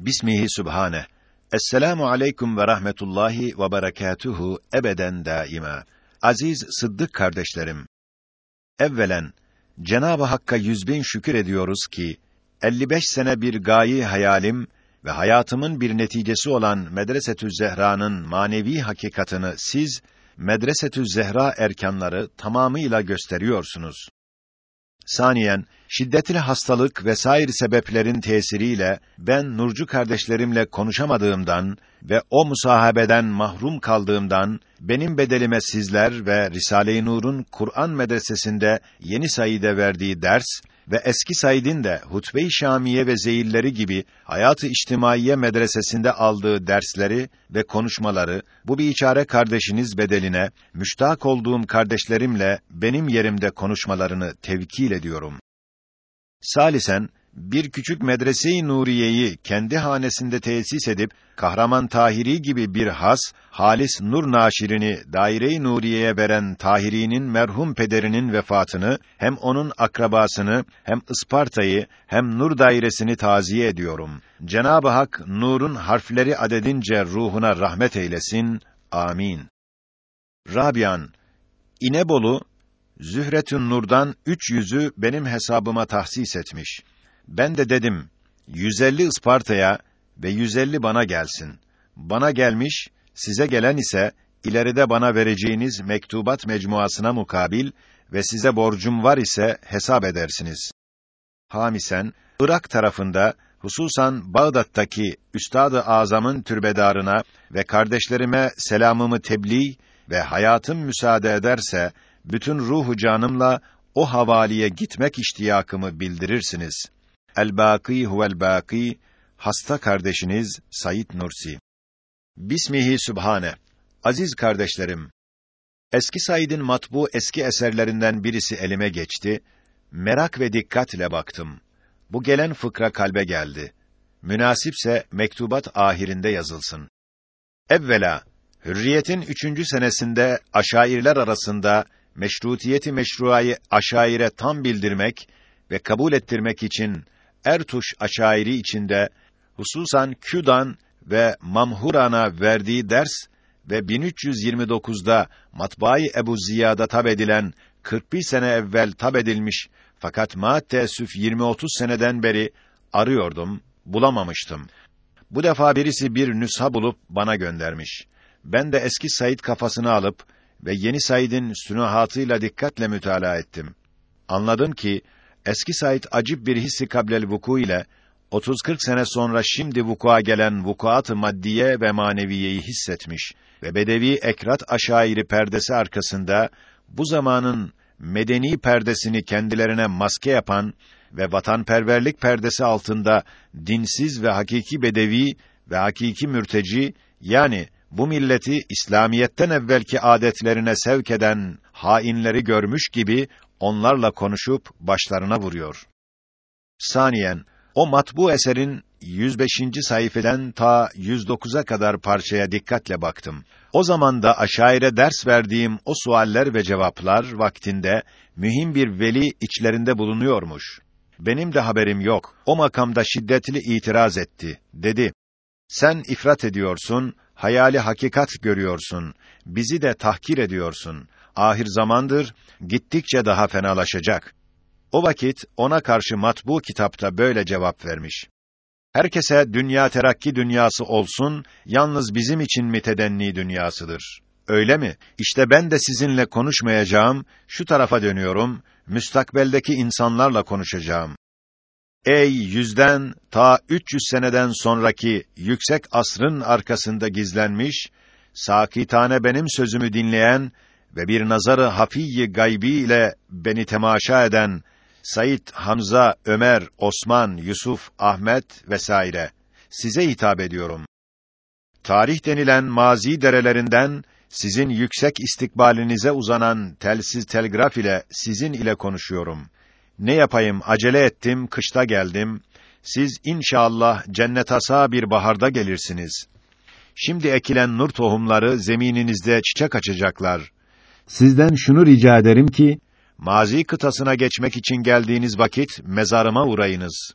Bismihi Sübhane. Esselamu aleyküm ve rahmetullahi ve berekatuhu ebeden daima. Aziz Sıddık kardeşlerim. Evvelen Cenab-ı Hakk'a yüz bin şükür ediyoruz ki 55 sene bir gayi hayalim ve hayatımın bir neticesi olan Medresetü Zehra'nın manevi hakikatını siz Medresetü Zehra erkanları tamamıyla gösteriyorsunuz. Saniyen, şiddetli hastalık ve sair sebeplerin tesiriyle ben Nurcu kardeşlerimle konuşamadığımdan ve o musahabeden mahrum kaldığımdan benim bedelime sizler ve Risale-i Nur'un Kur'an medresesinde yeni sayıda verdiği ders ve eski Said'in de Hutbe-i Şamiye ve Zeyilleri gibi Hayat-ı İçtimaiye medresesinde aldığı dersleri ve konuşmaları bu biçare kardeşiniz bedeline müştak olduğum kardeşlerimle benim yerimde konuşmalarını tevkil ediyorum. Salisen bir küçük medrese-i Nuriye'yi kendi hanesinde tesis edip Kahraman Tahiri gibi bir has, halis nur naşirini daire-i Nuriye'ye veren Tahiri'nin merhum pederinin vefatını hem onun akrabasını hem Isparta'yı hem nur dairesini taziye ediyorum. Cenab-ı Hak nurun harfleri adedince ruhuna rahmet eylesin. Amin. Rabian İnebolu Zühretün Nur'dan üç yüzü benim hesabıma tahsis etmiş. Ben de dedim, 150 Isparta'ya ve 150 bana gelsin. Bana gelmiş, size gelen ise ileride bana vereceğiniz mektubat mecmuasına mukabil ve size borcum var ise hesap edersiniz. Hamisen, Irak tarafında hususan Bağdat'taki Üstad-ı Azam'ın türbedarına ve kardeşlerime selamımı tebliğ ve hayatım müsaade ederse bütün ruhu canımla o havaliye gitmek iştiyakımı bildirirsiniz. El-Bâkî huvel-Bâkî hasta kardeşiniz Sayit Nursi. Bismihi Sübhane. Aziz kardeşlerim, eski Said'in matbu eski eserlerinden birisi elime geçti. Merak ve dikkatle baktım. Bu gelen fıkra kalbe geldi. Münasipse mektubat ahirinde yazılsın. Evvela, Hürriyet'in üçüncü senesinde aşairler arasında meşrutiyeti meşruayı aşaire tam bildirmek ve kabul ettirmek için Ertuş aşairi içinde hususan Küdan ve Mamhuran'a verdiği ders ve 1329'da Matbaayı Ebu Ziya'da tab edilen 41 sene evvel tab edilmiş fakat maalesef 20-30 seneden beri arıyordum, bulamamıştım. Bu defa birisi bir nüsha bulup bana göndermiş. Ben de eski Said kafasını alıp ve yeni Said'in sünuhatıyla dikkatle mütalaa ettim. Anladım ki eski Said acip bir hissi kablel vuku ile 30-40 sene sonra şimdi vukua gelen vukuat-ı maddiye ve maneviyeyi hissetmiş ve bedevi ekrat aşairi perdesi arkasında bu zamanın medeni perdesini kendilerine maske yapan ve vatanperverlik perdesi altında dinsiz ve hakiki bedevi ve hakiki mürteci yani bu milleti İslamiyetten evvelki adetlerine sevk eden hainleri görmüş gibi onlarla konuşup başlarına vuruyor. Saniyen o matbu eserin 105. sayfeden ta 109'a kadar parçaya dikkatle baktım. O zaman da aşaire ders verdiğim o sualler ve cevaplar vaktinde mühim bir veli içlerinde bulunuyormuş. Benim de haberim yok. O makamda şiddetli itiraz etti. Dedi: "Sen ifrat ediyorsun, hayali hakikat görüyorsun. Bizi de tahkir ediyorsun. Ahir zamandır, gittikçe daha fenalaşacak." O vakit ona karşı matbu kitapta böyle cevap vermiş. Herkese dünya terakki dünyası olsun, yalnız bizim için mütedenni dünyasıdır. Öyle mi? İşte ben de sizinle konuşmayacağım, şu tarafa dönüyorum, müstakbeldeki insanlarla konuşacağım. Ey yüzden ta 300 seneden sonraki yüksek asrın arkasında gizlenmiş, sakitane benim sözümü dinleyen ve bir nazarı hafiyi gaybi ile beni temaşa eden Said, Hamza, Ömer, Osman, Yusuf, Ahmet vesaire size hitap ediyorum. Tarih denilen mazi derelerinden sizin yüksek istikbalinize uzanan telsiz telgraf ile sizin ile konuşuyorum. Ne yapayım acele ettim kışta geldim. Siz inşallah cennet asa bir baharda gelirsiniz. Şimdi ekilen nur tohumları zemininizde çiçek açacaklar. Sizden şunu rica ederim ki mazi kıtasına geçmek için geldiğiniz vakit mezarıma uğrayınız.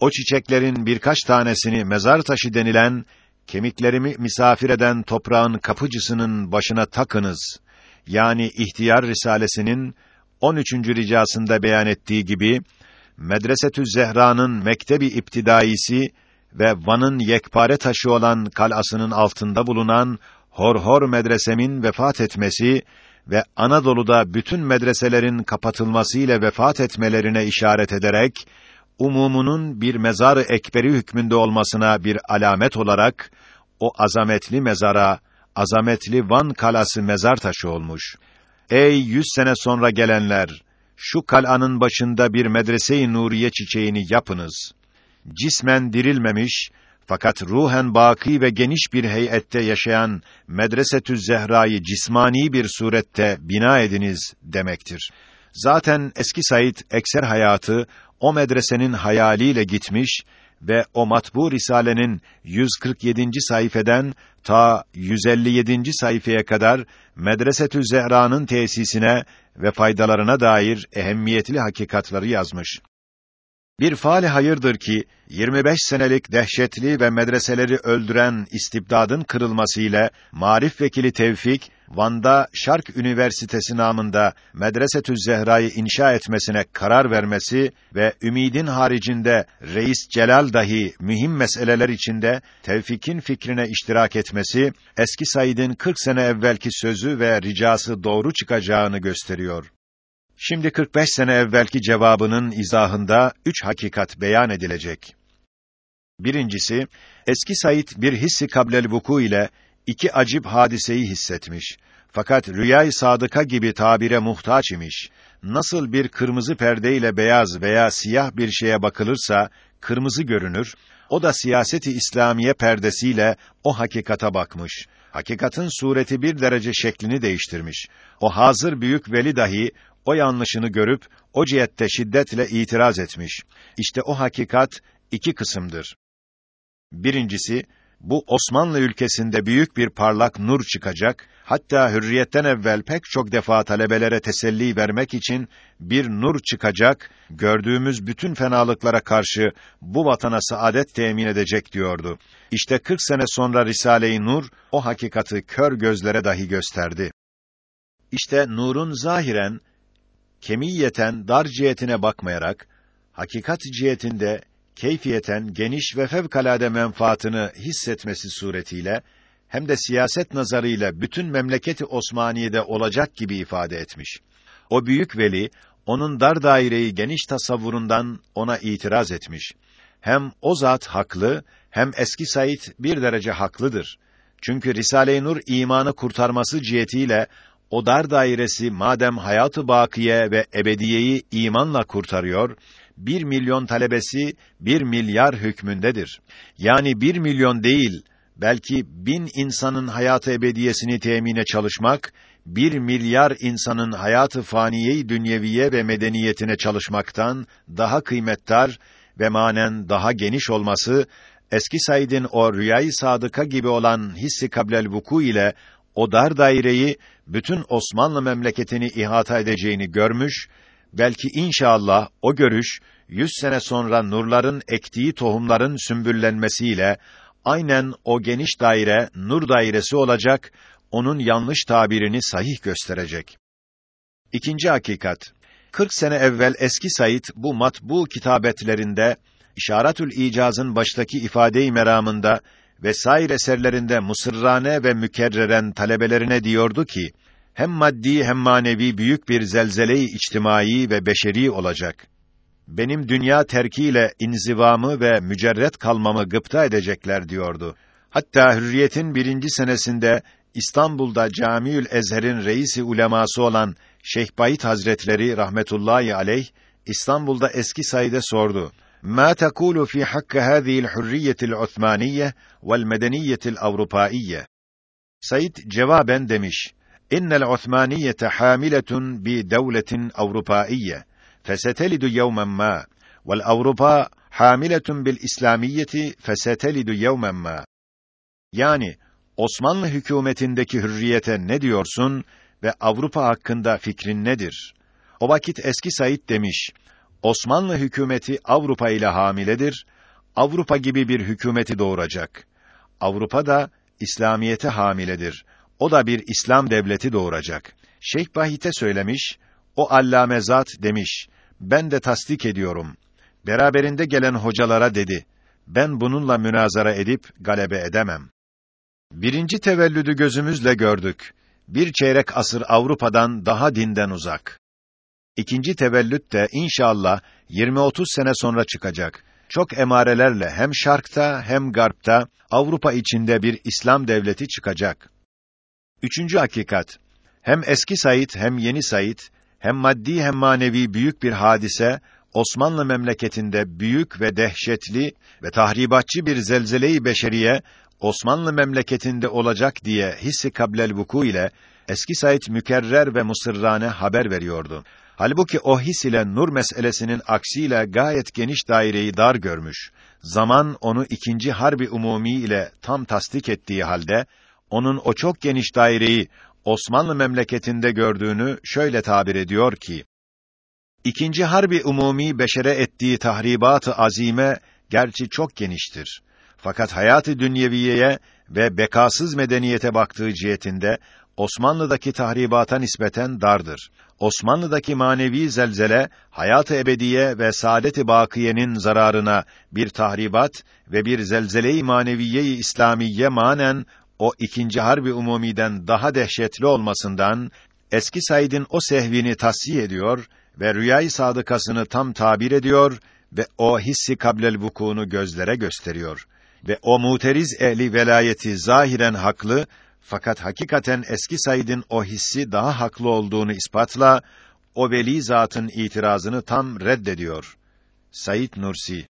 o çiçeklerin birkaç tanesini mezar taşı denilen, kemiklerimi misafir eden toprağın kapıcısının başına takınız. Yani İhtiyar Risalesinin 13. ricasında beyan ettiği gibi, Medresetü Zehra'nın mektebi iptidaisi ve Van'ın yekpare taşı olan kalasının altında bulunan Horhor medresemin vefat etmesi ve Anadolu'da bütün medreselerin kapatılması ile vefat etmelerine işaret ederek umumunun bir mezar ekberi hükmünde olmasına bir alamet olarak o azametli mezara azametli Van kalası mezar taşı olmuş. Ey yüz sene sonra gelenler, şu kalanın başında bir medrese-i nuriye çiçeğini yapınız. Cismen dirilmemiş, fakat ruhen baki ve geniş bir heyette yaşayan Medresetü Zehra'yı cismani bir surette bina ediniz demektir. Zaten eski Said ekser hayatı o medresenin hayaliyle gitmiş ve o matbu risalenin 147. sayfeden ta 157. sayfaya kadar Medresetü Zehra'nın tesisine ve faydalarına dair ehemmiyetli hakikatları yazmış. Bir faali hayırdır ki 25 senelik dehşetli ve medreseleri öldüren istibdadın kırılması ile Marif Vekili Tevfik Van'da Şark Üniversitesi namında Medresetü Zehra'yı inşa etmesine karar vermesi ve ümidin haricinde Reis Celal dahi mühim meseleler içinde Tevfik'in fikrine iştirak etmesi eski Said'in 40 sene evvelki sözü ve ricası doğru çıkacağını gösteriyor. Şimdi 45 sene evvelki cevabının izahında üç hakikat beyan edilecek. Birincisi, eski Said bir hissi kablel vuku ile iki acip hadiseyi hissetmiş. Fakat rüyay sadıka gibi tabire muhtaç imiş. Nasıl bir kırmızı perde ile beyaz veya siyah bir şeye bakılırsa kırmızı görünür, o da siyaseti İslamiye perdesiyle o hakikata bakmış. Hakikatin sureti bir derece şeklini değiştirmiş. O hazır büyük veli dahi o yanlışını görüp o cihette şiddetle itiraz etmiş. İşte o hakikat iki kısımdır. Birincisi bu Osmanlı ülkesinde büyük bir parlak nur çıkacak, hatta hürriyetten evvel pek çok defa talebelere teselli vermek için bir nur çıkacak, gördüğümüz bütün fenalıklara karşı bu vatana saadet temin edecek diyordu. İşte 40 sene sonra Risale-i Nur o hakikati kör gözlere dahi gösterdi. İşte nurun zahiren kemiyeten dar cihetine bakmayarak hakikat cihetinde keyfiyeten geniş ve fevkalade menfaatını hissetmesi suretiyle hem de siyaset nazarıyla bütün memleketi Osmaniye'de olacak gibi ifade etmiş. O büyük veli onun dar daireyi geniş tasavvurundan ona itiraz etmiş. Hem o zat haklı, hem eski Said bir derece haklıdır. Çünkü Risale-i Nur imanı kurtarması cihetiyle o dar dairesi madem hayatı bakiye ve ebediyeyi imanla kurtarıyor, bir milyon talebesi bir milyar hükmündedir. Yani bir milyon değil, belki bin insanın hayatı ebediyesini temine çalışmak, bir milyar insanın hayatı faniyeyi dünyeviye ve medeniyetine çalışmaktan daha kıymetdar ve manen daha geniş olması, eski Said'in o rüyayı sadıka gibi olan hissi kablel vuku ile o dar daireyi bütün Osmanlı memleketini ihata edeceğini görmüş, belki inşallah o görüş yüz sene sonra nurların ektiği tohumların sümbüllenmesiyle aynen o geniş daire nur dairesi olacak, onun yanlış tabirini sahih gösterecek. İkinci hakikat 40 sene evvel eski Said bu matbu kitabetlerinde İşaretül İcaz'ın baştaki ifade-i meramında vesair eserlerinde musırrane ve mükerreren talebelerine diyordu ki, hem maddi hem manevi büyük bir zelzeleyi içtimai ve beşeri olacak. Benim dünya terkiyle inzivamı ve mücerret kalmamı gıpta edecekler diyordu. Hatta hürriyetin birinci senesinde İstanbul'da Camiül Ezher'in reisi uleması olan Şeyh Bayit Hazretleri rahmetullahi aleyh İstanbul'da eski sayıda sordu. Ma takulu fi hakkı hadihi'l hurriyeti'l Osmaniye ve'l medeniyeti'l Avrupaiye. Said cevaben demiş: إن العثمانية حاملة بدولة أوروبائية فستلد يوما ما والأوروبا حاملة بالإسلامية فستلد يوما ما Yani Osmanlı hükümetindeki hürriyete ne diyorsun ve Avrupa hakkında fikrin nedir? O vakit eski Said demiş, Osmanlı hükümeti Avrupa ile hamiledir. Avrupa gibi bir hükümeti doğuracak. Avrupa da İslamiyete hamiledir. O da bir İslam devleti doğuracak. Şeyh Bahite söylemiş, o allame zat demiş, ben de tasdik ediyorum. Beraberinde gelen hocalara dedi, ben bununla münazara edip galebe edemem. Birinci tevellüdü gözümüzle gördük. Bir çeyrek asır Avrupa'dan daha dinden uzak. İkinci tevellüt de inşallah 20-30 sene sonra çıkacak. Çok emarelerle hem şarkta hem garpta Avrupa içinde bir İslam devleti çıkacak. Üçüncü hakikat. Hem eski Said hem yeni Said hem maddi hem manevi büyük bir hadise Osmanlı memleketinde büyük ve dehşetli ve tahribatçı bir zelzele-i beşeriye Osmanlı memleketinde olacak diye hissi kablel vuku ile eski Said mükerrer ve musırrane haber veriyordu. Halbuki o his ile nur meselesinin aksiyle gayet geniş daireyi dar görmüş. Zaman onu ikinci harbi umumi ile tam tasdik ettiği halde onun o çok geniş daireyi Osmanlı memleketinde gördüğünü şöyle tabir ediyor ki: İkinci harbi umumi beşere ettiği tahribat-ı azime gerçi çok geniştir. Fakat hayatı dünyeviyeye ve bekasız medeniyete baktığı cihetinde Osmanlı'daki tahribata nispeten dardır. Osmanlı'daki manevi zelzele hayat-ı ebediye ve saadet-i bakiyenin zararına bir tahribat ve bir zelzele-i maneviye-i İslamiye manen o ikinci harbi umumiden daha dehşetli olmasından eski Said'in o sehvini tasfiye ediyor ve rüyayı sadıkasını tam tabir ediyor ve o hissi kablel vukuunu gözlere gösteriyor ve o muteriz ehli velayeti zahiren haklı fakat hakikaten eski Said'in o hissi daha haklı olduğunu ispatla o veli zatın itirazını tam reddediyor. Said Nursi